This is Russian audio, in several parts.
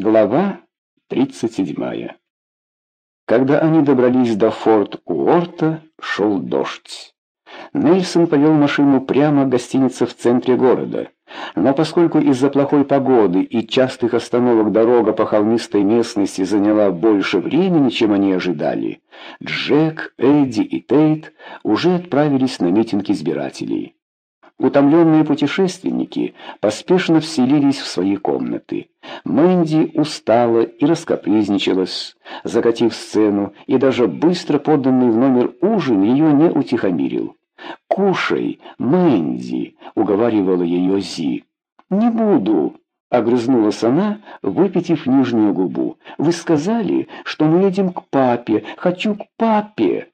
Глава 37. Когда они добрались до форт Уорта, шел дождь. Нельсон повел машину прямо к гостинице в центре города. Но поскольку из-за плохой погоды и частых остановок дорога по холмистой местности заняла больше времени, чем они ожидали, Джек, Эдди и Тейт уже отправились на митинг избирателей. Утомленные путешественники поспешно вселились в свои комнаты. Мэнди устала и раскопризничалась, закатив сцену, и даже быстро поданный в номер ужин ее не утихомирил. «Кушай, Мэнди!» — уговаривала ее Зи. «Не буду!» — огрызнулась она, выпитив нижнюю губу. «Вы сказали, что мы едем к папе. Хочу к папе!»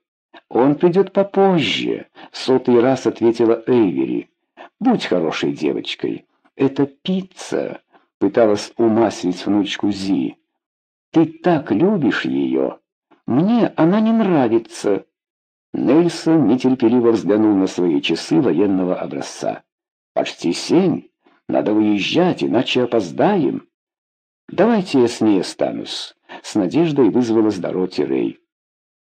«Он придет попозже», — сотый раз ответила Эйвери. Будь хорошей девочкой. Это пицца, пыталась умаслить внучку Зи. Ты так любишь ее. Мне она не нравится. Нельсон нетерпеливо взглянул на свои часы военного образца. Почти семь. Надо выезжать, иначе опоздаем. Давайте я с ней останусь. С надеждой вызвалась Дороти Рэй.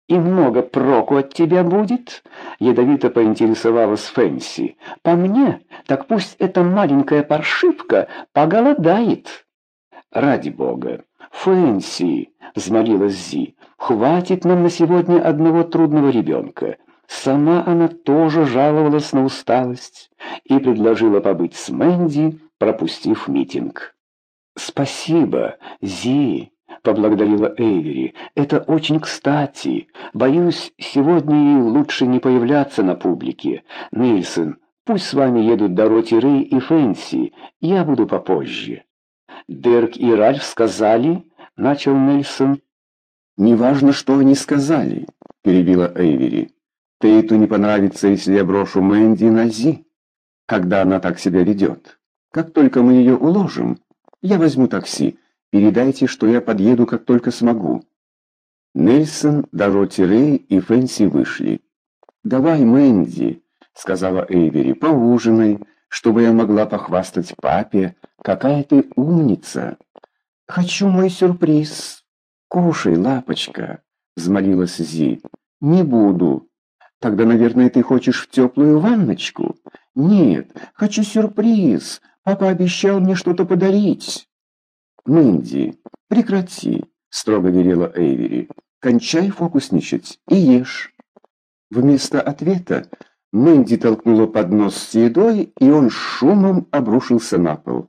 «И много проку от тебя будет?» — ядовито поинтересовалась Фэнси. «По мне, так пусть эта маленькая паршивка поголодает». «Ради бога! Фэнси!» — взмолилась Зи. «Хватит нам на сегодня одного трудного ребенка». Сама она тоже жаловалась на усталость и предложила побыть с Мэнди, пропустив митинг. «Спасибо, Зи!» — поблагодарила Эйвери. «Это очень кстати. Боюсь, сегодня ей лучше не появляться на публике. Нильсон, пусть с вами едут Дороти Рэй и Фэнси. Я буду попозже». «Дерк и Ральф сказали?» — начал Нельсон. «Неважно, что они сказали», — перебила Эйвери. «Тейту не понравится, если я брошу Мэнди на Зи, когда она так себя ведет. Как только мы ее уложим, я возьму такси». Передайте, что я подъеду, как только смогу». Нельсон, Дороти Рэй и Фэнси вышли. «Давай, Мэнди», — сказала Эйвери, — «поужинай, чтобы я могла похвастать папе. Какая ты умница!» «Хочу мой сюрприз». «Кушай, лапочка», — взмолилась Зи. «Не буду». «Тогда, наверное, ты хочешь в теплую ванночку?» «Нет, хочу сюрприз. Папа обещал мне что-то подарить». «Мэнди, прекрати!» — строго велела Эйвери. «Кончай фокусничать и ешь». Вместо ответа Мэнди толкнула поднос с едой, и он шумом обрушился на пол.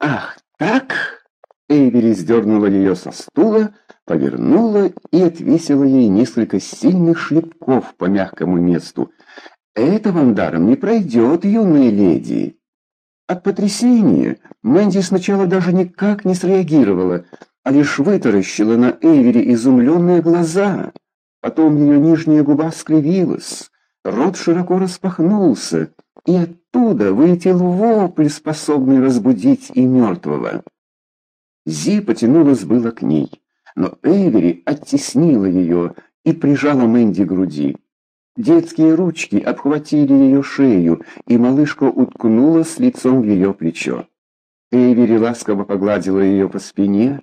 «Ах, так!» Эйвери сдернула ее со стула, повернула и отвесила ей несколько сильных шлепков по мягкому месту. «Это вам даром не пройдет, юная леди!» От потрясения Мэнди сначала даже никак не среагировала, а лишь вытаращила на Эйвери изумленные глаза. Потом ее нижняя губа скривилась, рот широко распахнулся, и оттуда вылетел вопль, способный разбудить и мертвого. Зи потянулась было к ней, но Эйвери оттеснила ее и прижала Мэнди к груди. Детские ручки обхватили ее шею, и малышка уткнулась лицом в ее плечо. Эйвери ласково погладила ее по спине.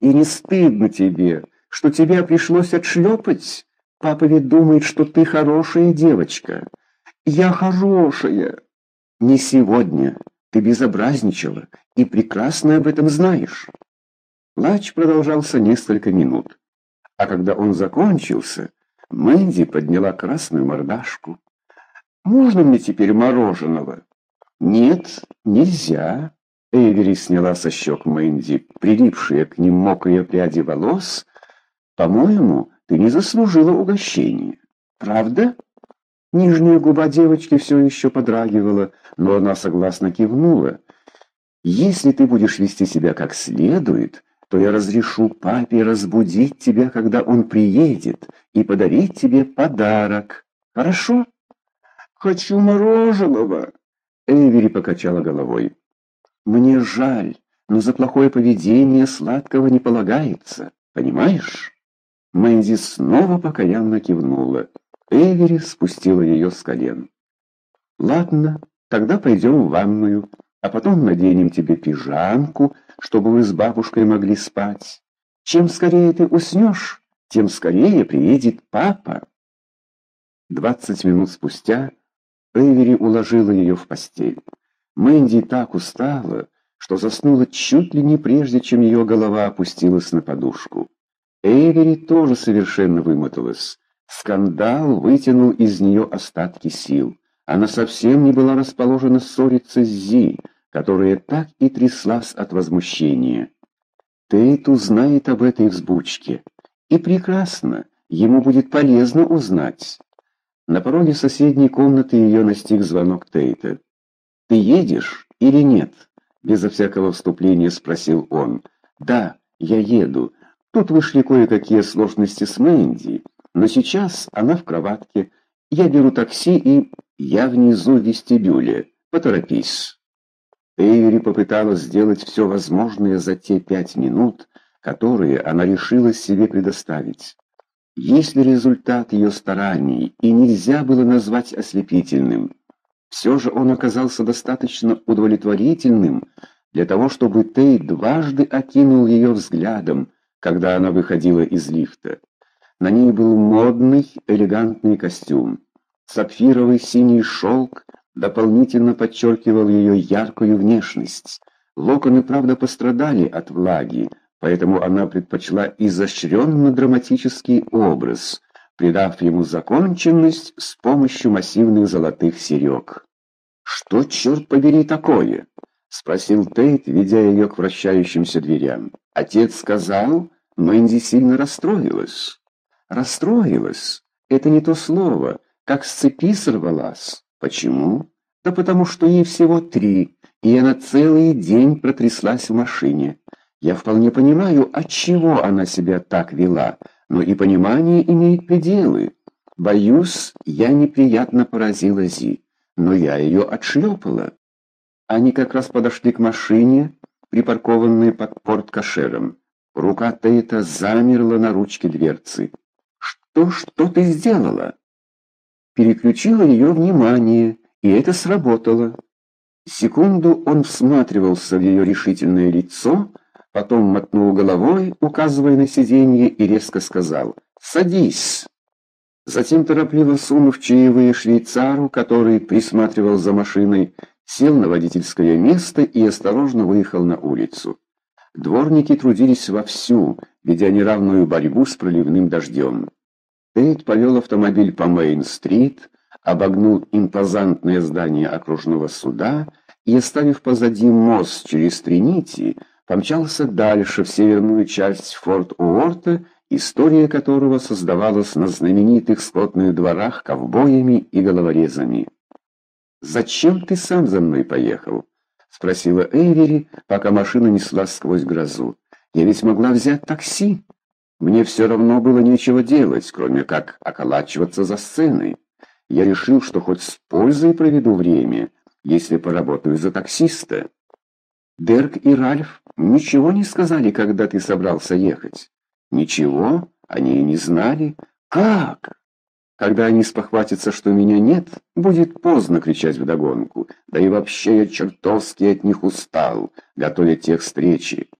«И не стыдно тебе, что тебя пришлось отшлепать? Папа ведь думает, что ты хорошая девочка». «Я хорошая». «Не сегодня. Ты безобразничала и прекрасно об этом знаешь». Плач продолжался несколько минут. А когда он закончился, Мэнди подняла красную мордашку. «Можно мне теперь мороженого?» «Нет, нельзя». Эйвери сняла со щек Мэнди прилипшие к ним мокрые пряди волос. «По-моему, ты не заслужила угощения. Правда?» Нижняя губа девочки все еще подрагивала, но она согласно кивнула. «Если ты будешь вести себя как следует, то я разрешу папе разбудить тебя, когда он приедет, и подарить тебе подарок. Хорошо? Хочу мороженого. Эвери покачала головой. Мне жаль, но за плохое поведение сладкого не полагается. Понимаешь? Мэнди снова покаянно кивнула. Эвери спустила ее с колен. «Ладно, тогда пойдем в ванную, а потом наденем тебе пижамку, чтобы вы с бабушкой могли спать. Чем скорее ты уснешь, тем скорее приедет папа. Двадцать минут спустя Эйвери уложила ее в постель. Мэнди так устала, что заснула чуть ли не прежде, чем ее голова опустилась на подушку. Эйвери тоже совершенно вымоталась. Скандал вытянул из нее остатки сил. Она совсем не была расположена ссориться с Зи, которая так и тряслась от возмущения. Тейт узнает об этой взбучке. И прекрасно, ему будет полезно узнать. На пороге соседней комнаты ее настиг звонок Тейта. «Ты едешь или нет?» Безо всякого вступления спросил он. «Да, я еду. Тут вышли кое-какие сложности с Мэнди, но сейчас она в кроватке. Я беру такси и... Я внизу в вестибюле. Поторопись». Эйвери попыталась сделать все возможное за те пять минут, которые она решилась себе предоставить. Если результат ее стараний и нельзя было назвать ослепительным, все же он оказался достаточно удовлетворительным для того, чтобы Тей дважды окинул ее взглядом, когда она выходила из лифта. На ней был модный, элегантный костюм. Сапфировый синий шелк дополнительно подчеркивал ее яркую внешность. Локоны, правда, пострадали от влаги, поэтому она предпочла изощренно-драматический образ, придав ему законченность с помощью массивных золотых серег. «Что, черт побери, такое?» — спросил Тейт, ведя ее к вращающимся дверям. Отец сказал, Мэнди сильно расстроилась. «Расстроилась? Это не то слово, как с цепи сорвалась». Почему? Да потому что ей всего три, и она целый день протряслась в машине. Я вполне понимаю, от чего она себя так вела, но и понимание имеет пределы. Боюсь, я неприятно поразила Зи, но я ее отшлепала. Они как раз подошли к машине, припаркованной под порткошером. Рука Тейта замерла на ручке дверцы. «Что, что ты сделала?» Переключила ее внимание, и это сработало. Секунду он всматривался в ее решительное лицо, потом мотнул головой, указывая на сиденье, и резко сказал «Садись». Затем, торопливо сунув чаевые швейцару, который присматривал за машиной, сел на водительское место и осторожно выехал на улицу. Дворники трудились вовсю, ведя неравную борьбу с проливным дождем. Тейт повел автомобиль по Мейн-стрит, обогнул импозантное здание окружного суда и, оставив позади мост через Тринити, помчался дальше в северную часть Форт Уорта, история которого создавалась на знаменитых скотных дворах ковбоями и головорезами. «Зачем ты сам за мной поехал?» — спросила Эйвери, пока машина неслась сквозь грозу. «Я ведь могла взять такси». Мне все равно было нечего делать, кроме как околачиваться за сценой. Я решил, что хоть с пользой проведу время, если поработаю за таксиста. Дерк и Ральф ничего не сказали, когда ты собрался ехать. Ничего, они и не знали. Как? Когда они спохватятся, что меня нет, будет поздно кричать вдогонку. Да и вообще я чертовски от них устал, готовя тех встречи.